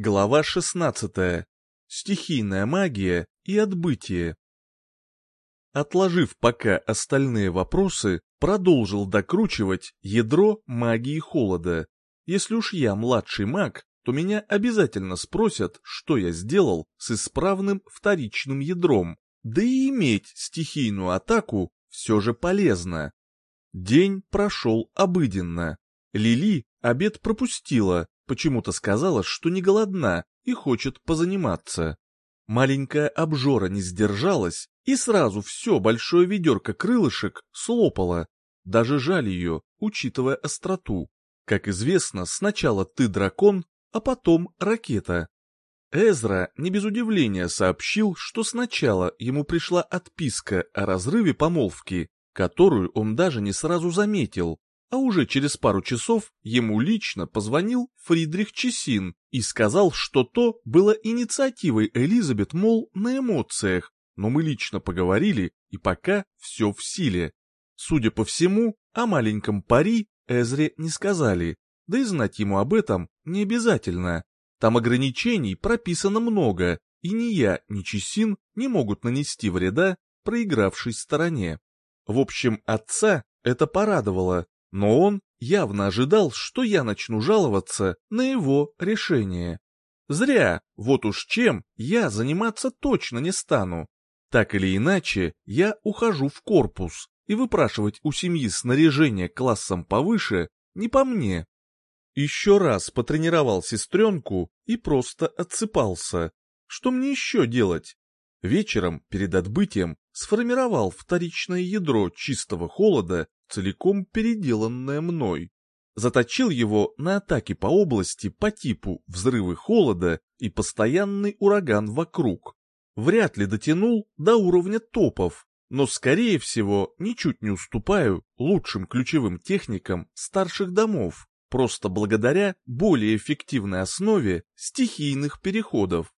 Глава 16. Стихийная магия и отбытие. Отложив пока остальные вопросы, продолжил докручивать ядро магии холода. Если уж я младший маг, то меня обязательно спросят, что я сделал с исправным вторичным ядром, да и иметь стихийную атаку все же полезно. День прошел обыденно. Лили обед пропустила, Почему-то сказала, что не голодна и хочет позаниматься. Маленькая обжора не сдержалась и сразу все большое ведерко крылышек слопала. Даже жаль ее, учитывая остроту. Как известно, сначала ты дракон, а потом ракета. Эзра не без удивления сообщил, что сначала ему пришла отписка о разрыве помолвки, которую он даже не сразу заметил, а уже через пару часов ему лично позвонил Фридрих Чесин и сказал, что то было инициативой Элизабет, мол, на эмоциях, но мы лично поговорили, и пока все в силе. Судя по всему, о маленьком пари Эзре не сказали, да и знать ему об этом не обязательно. Там ограничений прописано много, и ни я, ни Чесин не могут нанести вреда проигравшей стороне. В общем, отца это порадовало, но он явно ожидал, что я начну жаловаться на его решение. Зря, вот уж чем я заниматься точно не стану. Так или иначе, я ухожу в корпус, и выпрашивать у семьи снаряжение классом повыше не по мне. Еще раз потренировал сестренку и просто отсыпался. Что мне еще делать? Вечером, перед отбытием, сформировал вторичное ядро чистого холода целиком переделанное мной. Заточил его на атаки по области по типу взрывы холода и постоянный ураган вокруг. Вряд ли дотянул до уровня топов, но скорее всего ничуть не уступаю лучшим ключевым техникам старших домов, просто благодаря более эффективной основе стихийных переходов.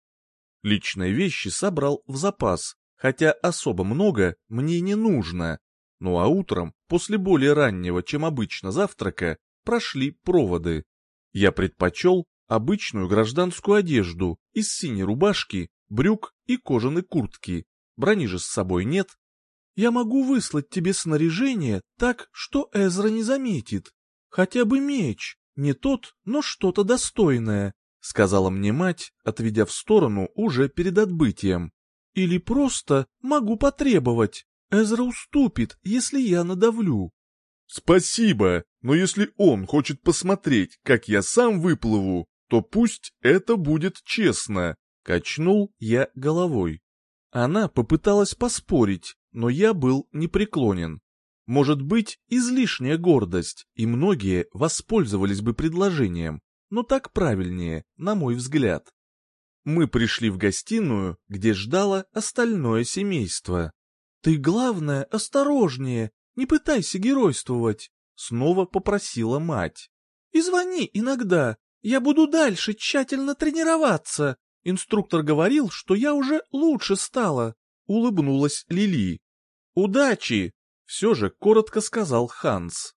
Личные вещи собрал в запас, хотя особо много мне не нужно, ну а утром, после более раннего, чем обычно завтрака, прошли проводы. Я предпочел обычную гражданскую одежду из синей рубашки, брюк и кожаной куртки. Брони же с собой нет. Я могу выслать тебе снаряжение так, что Эзра не заметит. Хотя бы меч, не тот, но что-то достойное, сказала мне мать, отведя в сторону уже перед отбытием. Или просто могу потребовать. Эзра уступит, если я надавлю. Спасибо, но если он хочет посмотреть, как я сам выплыву, то пусть это будет честно. Качнул я головой. Она попыталась поспорить, но я был непреклонен. Может быть, излишняя гордость, и многие воспользовались бы предложением, но так правильнее, на мой взгляд. Мы пришли в гостиную, где ждало остальное семейство. «Ты, главное, осторожнее, не пытайся геройствовать», — снова попросила мать. «И звони иногда, я буду дальше тщательно тренироваться. Инструктор говорил, что я уже лучше стала», — улыбнулась Лили. «Удачи!» — все же коротко сказал Ханс.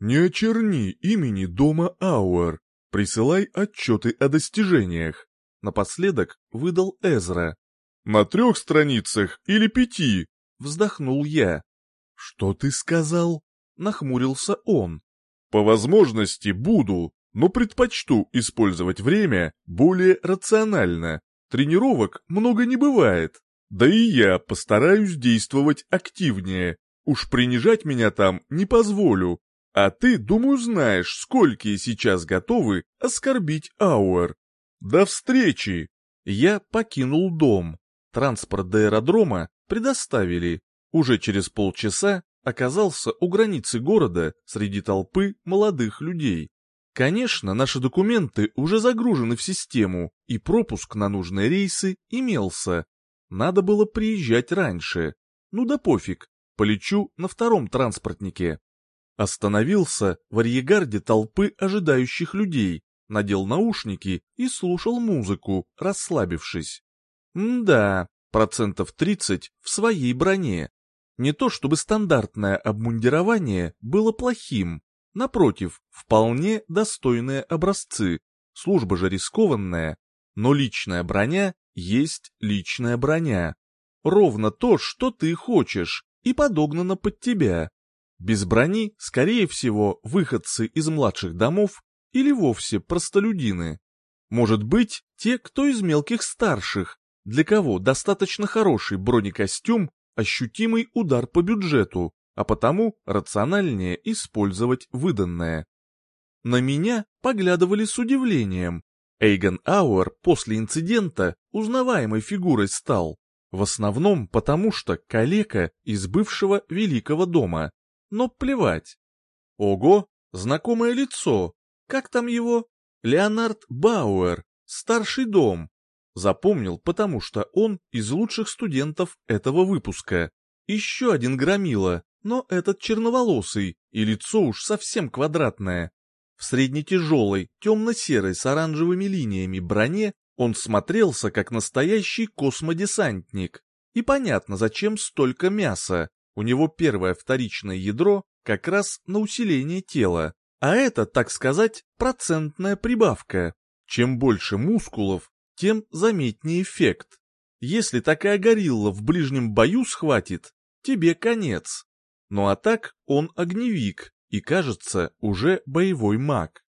«Не очерни имени дома Ауэр, присылай отчеты о достижениях», — напоследок выдал Эзра. «На трех страницах или пяти?» Вздохнул я. «Что ты сказал?» Нахмурился он. «По возможности буду, но предпочту использовать время более рационально. Тренировок много не бывает. Да и я постараюсь действовать активнее. Уж принижать меня там не позволю. А ты, думаю, знаешь, сколькие сейчас готовы оскорбить Ауэр. До встречи!» Я покинул дом. Транспорт до аэродрома предоставили. Уже через полчаса оказался у границы города среди толпы молодых людей. Конечно, наши документы уже загружены в систему, и пропуск на нужные рейсы имелся. Надо было приезжать раньше. Ну да пофиг, полечу на втором транспортнике. Остановился в арьегарде толпы ожидающих людей, надел наушники и слушал музыку, расслабившись. М да, процентов 30 в своей броне. Не то чтобы стандартное обмундирование было плохим, напротив, вполне достойные образцы, служба же рискованная. Но личная броня есть личная броня. Ровно то, что ты хочешь, и подогнано под тебя. Без брони, скорее всего, выходцы из младших домов или вовсе простолюдины. Может быть, те, кто из мелких старших, для кого достаточно хороший бронекостюм, ощутимый удар по бюджету, а потому рациональнее использовать выданное. На меня поглядывали с удивлением. Эйгон Ауэр после инцидента узнаваемой фигурой стал, в основном потому, что калека из бывшего великого дома. Но плевать. Ого, знакомое лицо. Как там его? Леонард Бауэр, старший дом. Запомнил, потому что он из лучших студентов этого выпуска. Еще один громила, но этот черноволосый, и лицо уж совсем квадратное. В среднетяжелой, темно-серой с оранжевыми линиями броне он смотрелся как настоящий космодесантник. И понятно, зачем столько мяса. У него первое вторичное ядро как раз на усиление тела. А это, так сказать, процентная прибавка. Чем больше мускулов, тем заметнее эффект. Если такая горилла в ближнем бою схватит, тебе конец. Ну а так он огневик и, кажется, уже боевой маг.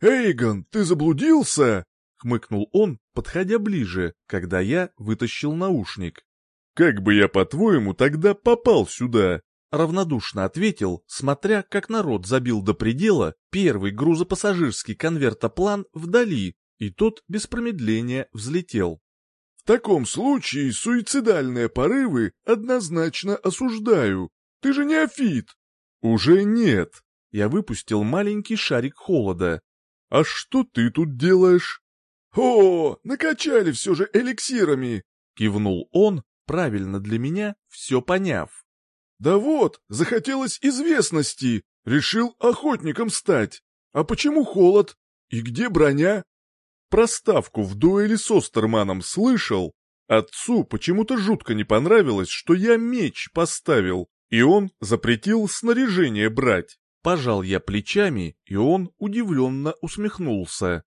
«Эйгон, ты заблудился?» — хмыкнул он, подходя ближе, когда я вытащил наушник. «Как бы я, по-твоему, тогда попал сюда?» Равнодушно ответил, смотря, как народ забил до предела первый грузопассажирский конвертоплан вдали, и тот без промедления взлетел. «В таком случае суицидальные порывы однозначно осуждаю. Ты же не афит!» «Уже нет!» Я выпустил маленький шарик холода. «А что ты тут делаешь?» «О, накачали все же эликсирами!» — кивнул он, правильно для меня, все поняв. «Да вот, захотелось известности, решил охотником стать. А почему холод? И где броня?» Проставку в дуэли с Остерманом слышал. Отцу почему-то жутко не понравилось, что я меч поставил, и он запретил снаряжение брать. Пожал я плечами, и он удивленно усмехнулся.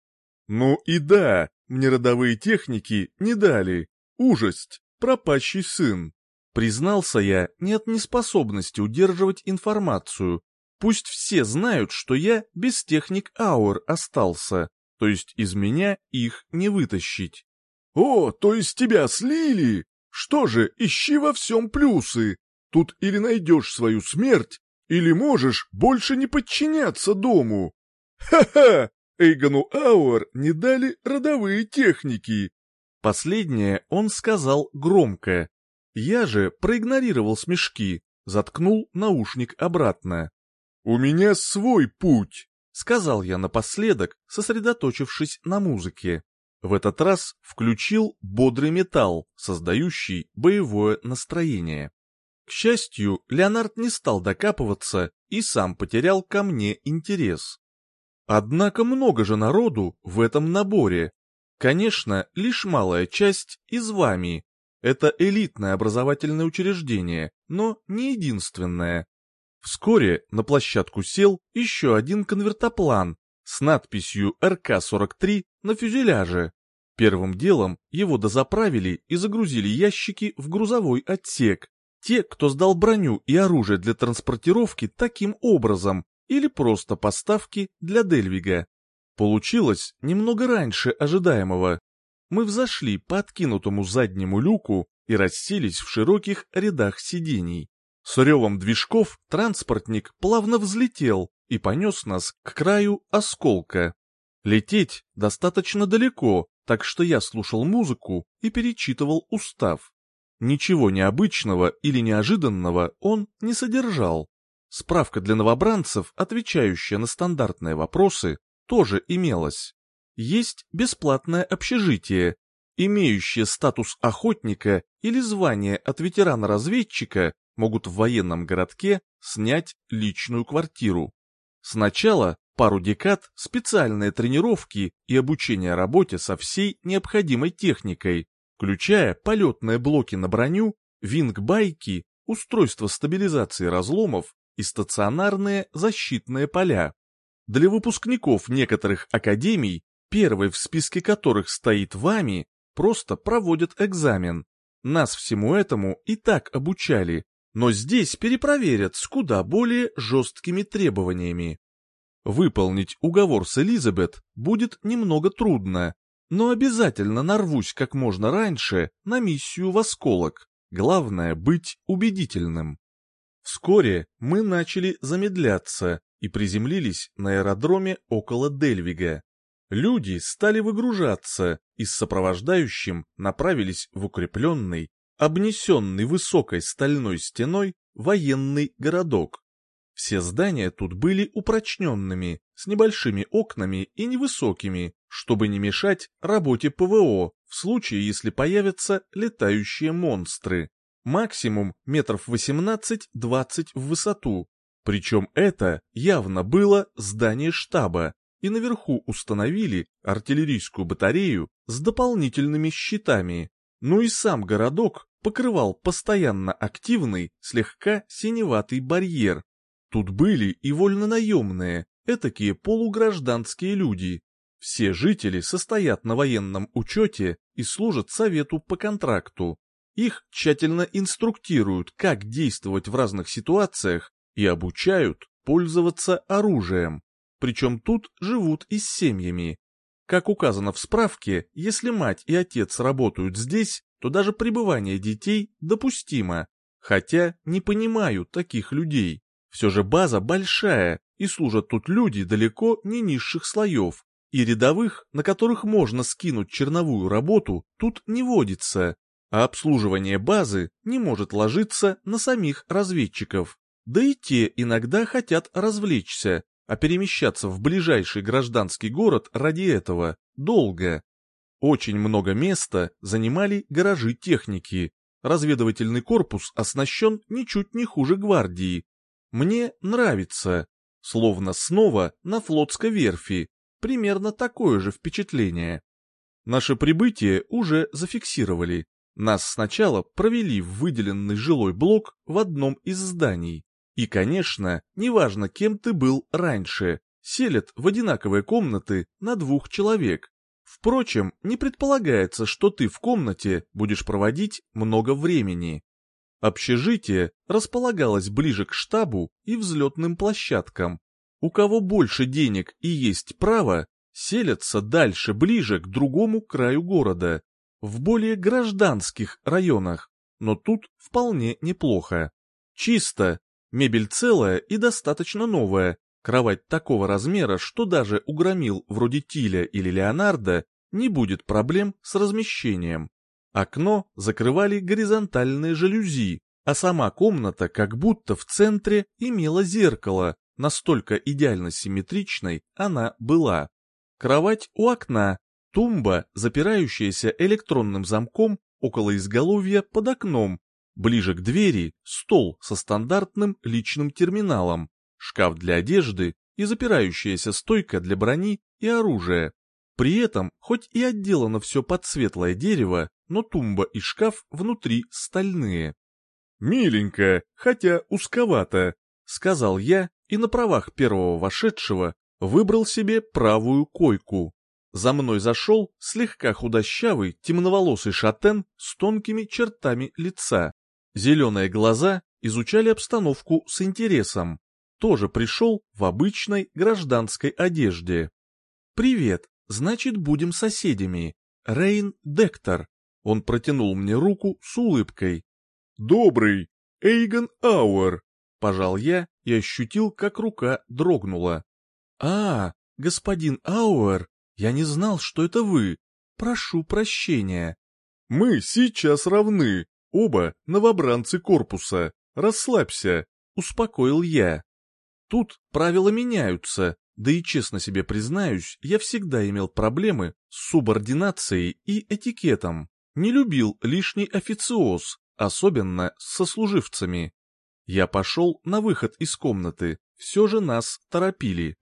Ну и да, мне родовые техники не дали. Ужасть, пропащий сын. Признался я не от неспособности удерживать информацию. Пусть все знают, что я без техник аур остался, то есть из меня их не вытащить. «О, то есть тебя слили? Что же, ищи во всем плюсы. Тут или найдешь свою смерть, или можешь больше не подчиняться дому. Ха-ха! Эйгону Ауэр не дали родовые техники. Последнее он сказал громко. Я же проигнорировал смешки, заткнул наушник обратно. «У меня свой путь», — сказал я напоследок, сосредоточившись на музыке. В этот раз включил бодрый металл, создающий боевое настроение. К счастью, Леонард не стал докапываться и сам потерял ко мне интерес. Однако много же народу в этом наборе. Конечно, лишь малая часть из вами. Это элитное образовательное учреждение, но не единственное. Вскоре на площадку сел еще один конвертоплан с надписью РК-43 на фюзеляже. Первым делом его дозаправили и загрузили ящики в грузовой отсек, те, кто сдал броню и оружие для транспортировки таким образом, или просто поставки для Дельвига. Получилось немного раньше ожидаемого. Мы взошли по откинутому заднему люку и расселись в широких рядах сидений. С ревом движков транспортник плавно взлетел и понес нас к краю осколка. Лететь достаточно далеко, так что я слушал музыку и перечитывал устав. Ничего необычного или неожиданного он не содержал. Справка для новобранцев, отвечающая на стандартные вопросы, тоже имелась. Есть бесплатное общежитие, имеющие статус охотника или звание от ветерана-разведчика могут в военном городке снять личную квартиру. Сначала пару декад специальные тренировки и обучение работе со всей необходимой техникой, включая полетные блоки на броню, винг-байки, устройство стабилизации разломов и стационарные защитные поля. Для выпускников некоторых академий первой в списке которых стоит вами, просто проводят экзамен. Нас всему этому и так обучали, но здесь перепроверят с куда более жесткими требованиями. Выполнить уговор с Элизабет будет немного трудно, но обязательно нарвусь как можно раньше на миссию в осколок. Главное быть убедительным. Вскоре мы начали замедляться и приземлились на аэродроме около Дельвига. Люди стали выгружаться и с сопровождающим направились в укрепленный, обнесенный высокой стальной стеной военный городок. Все здания тут были упрочненными, с небольшими окнами и невысокими, чтобы не мешать работе ПВО в случае, если появятся летающие монстры. Максимум метров 18-20 в высоту. Причем это явно было здание штаба, и наверху установили артиллерийскую батарею с дополнительными щитами. Ну и сам городок покрывал постоянно активный, слегка синеватый барьер. Тут были и вольнонаемные, этакие полугражданские люди, все жители состоят на военном учете и служат совету по контракту. Их тщательно инструктируют, как действовать в разных ситуациях и обучают пользоваться оружием. Причем тут живут и с семьями. Как указано в справке, если мать и отец работают здесь, то даже пребывание детей допустимо. Хотя не понимаю таких людей. Все же база большая, и служат тут люди далеко не низших слоев, и рядовых, на которых можно скинуть черновую работу, тут не водится, а обслуживание базы не может ложиться на самих разведчиков. Да и те иногда хотят развлечься, а перемещаться в ближайший гражданский город ради этого долго. Очень много места занимали гаражи техники. Разведывательный корпус оснащен ничуть не хуже гвардии. Мне нравится. Словно снова на флотской верфи, примерно такое же впечатление. Наше прибытие уже зафиксировали. Нас сначала провели в выделенный жилой блок в одном из зданий. И, конечно, неважно, кем ты был раньше, селят в одинаковые комнаты на двух человек. Впрочем, не предполагается, что ты в комнате будешь проводить много времени. Общежитие располагалось ближе к штабу и взлетным площадкам, у кого больше денег и есть право, селятся дальше, ближе к другому краю города, в более гражданских районах, но тут вполне неплохо. Чисто, мебель целая и достаточно новая, кровать такого размера, что даже у громил вроде Тиля или Леонардо не будет проблем с размещением. Окно закрывали горизонтальные жалюзи, а сама комната как будто в центре имела зеркало, настолько идеально симметричной она была. Кровать у окна, тумба, запирающаяся электронным замком около изголовья под окном, ближе к двери стол со стандартным личным терминалом, шкаф для одежды и запирающаяся стойка для брони и оружия. При этом, хоть и отделано все под светлое дерево, но тумба и шкаф внутри стальные. «Миленько, хотя узковато», — сказал я, и на правах первого вошедшего выбрал себе правую койку. За мной зашел слегка худощавый темноволосый шатен с тонкими чертами лица. Зеленые глаза изучали обстановку с интересом. Тоже пришел в обычной гражданской одежде. «Привет, значит, будем соседями. Рейн Дектор». Он протянул мне руку с улыбкой. «Добрый, Эйгон Ауэр», — пожал я и ощутил, как рука дрогнула. «А, господин Ауэр, я не знал, что это вы. Прошу прощения». «Мы сейчас равны, оба новобранцы корпуса. Расслабься», — успокоил я. Тут правила меняются, да и честно себе признаюсь, я всегда имел проблемы с субординацией и этикетом. Не любил лишний официоз, особенно с сослуживцами. Я пошел на выход из комнаты, все же нас торопили.